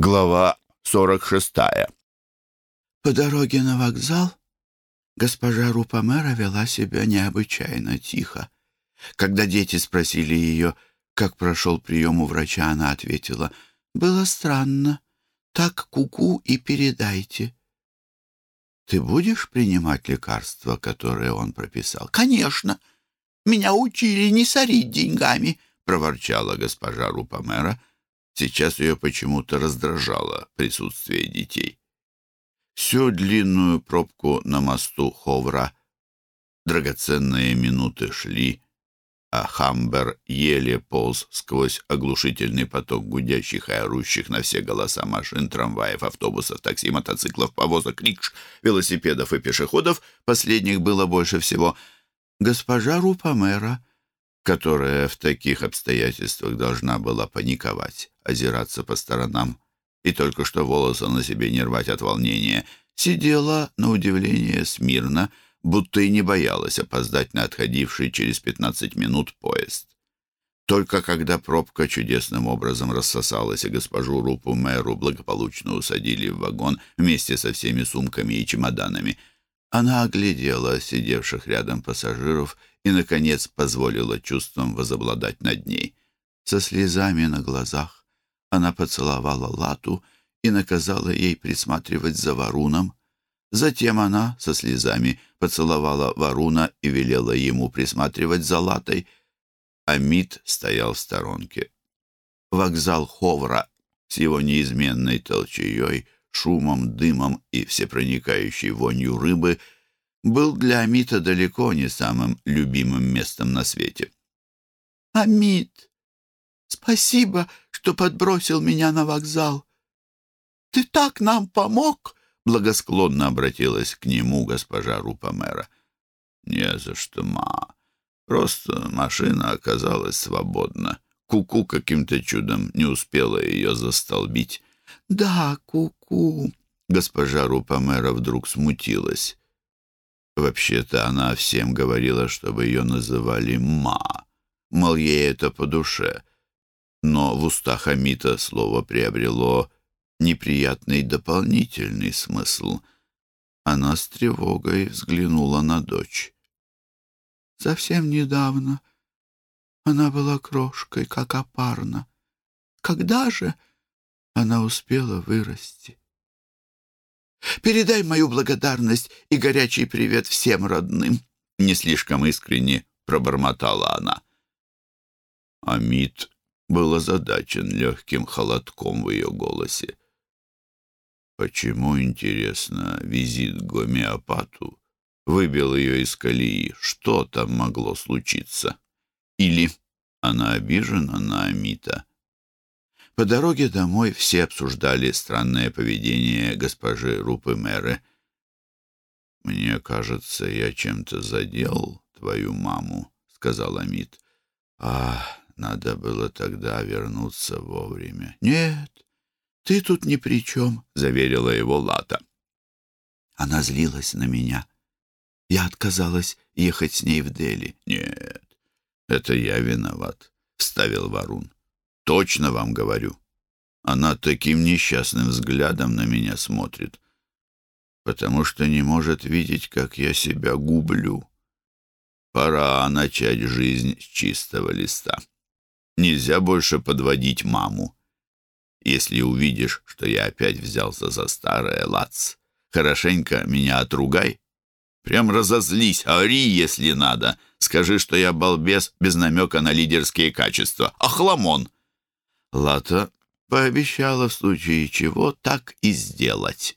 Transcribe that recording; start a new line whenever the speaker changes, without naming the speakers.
Глава 46.
По дороге на вокзал госпожа Рупамера вела себя необычайно тихо. Когда дети спросили ее, как прошел прием у врача, она ответила, «Было странно. Так куку -ку и передайте». «Ты будешь принимать лекарства, которые он прописал?»
«Конечно. Меня учили не сорить деньгами», —
проворчала госпожа Рупамера, Сейчас ее почему-то раздражало присутствие детей. Всю длинную пробку на мосту Ховра драгоценные минуты шли, а Хамбер еле полз сквозь оглушительный поток гудящих и орущих на все голоса машин, трамваев, автобусов, такси, мотоциклов, повозок, рикш, велосипедов и пешеходов. Последних было больше всего. Госпожа Рупамера которая в таких обстоятельствах должна была паниковать, озираться по сторонам и только что волосы на себе не рвать от волнения, сидела, на удивление, смирно, будто и не боялась опоздать на отходивший через пятнадцать минут поезд. Только когда пробка чудесным образом рассосалась и госпожу Рупу мэру благополучно усадили в вагон вместе со всеми сумками и чемоданами, она оглядела сидевших рядом пассажиров и, наконец, позволила чувствам возобладать над ней. Со слезами на глазах она поцеловала Лату и наказала ей присматривать за Варуном. Затем она со слезами поцеловала Варуна и велела ему присматривать за Латой. Амид стоял в сторонке. Вокзал Ховра с его неизменной толчеей, шумом, дымом и всепроникающей вонью рыбы — был для Амита далеко не самым любимым местом на свете.
«Амит, спасибо, что подбросил меня на вокзал. Ты так нам помог!»
Благосклонно обратилась к нему госпожа Рупамера. «Не за что, ма. Просто машина оказалась свободна. Куку -ку каким-то чудом не успела ее застолбить».
«Да, Куку!» -ку.
Госпожа Рупамера вдруг смутилась. Вообще-то она всем говорила, чтобы ее называли «ма», мол, ей это по душе. Но в устах Амита слово приобрело неприятный дополнительный смысл. Она с тревогой взглянула на дочь.
«Совсем недавно она была крошкой, как опарна. Когда же она успела вырасти?» Передай мою благодарность и горячий привет всем родным!»
Не слишком искренне пробормотала она. Амит был озадачен легким холодком в ее голосе. Почему, интересно, визит к гомеопату выбил ее из колеи? Что там могло случиться? Или она обижена на Амита? По дороге домой все обсуждали странное поведение госпожи Рупы Мэры. «Мне кажется, я чем-то задел твою маму», — сказал Амит. «А, надо было тогда вернуться вовремя».
«Нет, ты тут ни при чем», — заверила его Лата.
Она злилась на меня. Я отказалась ехать с ней в Дели.
«Нет, это я виноват», — вставил Варун. Точно вам говорю. Она таким несчастным взглядом на меня смотрит, потому что не может видеть, как я себя гублю. Пора начать жизнь с чистого листа. Нельзя больше подводить маму. Если увидишь, что я опять взялся за старое лац, хорошенько меня отругай. Прям разозлись, ори, если надо. Скажи, что я балбес без намека на лидерские качества. Ахламон!» Лата пообещала в случае чего так и сделать.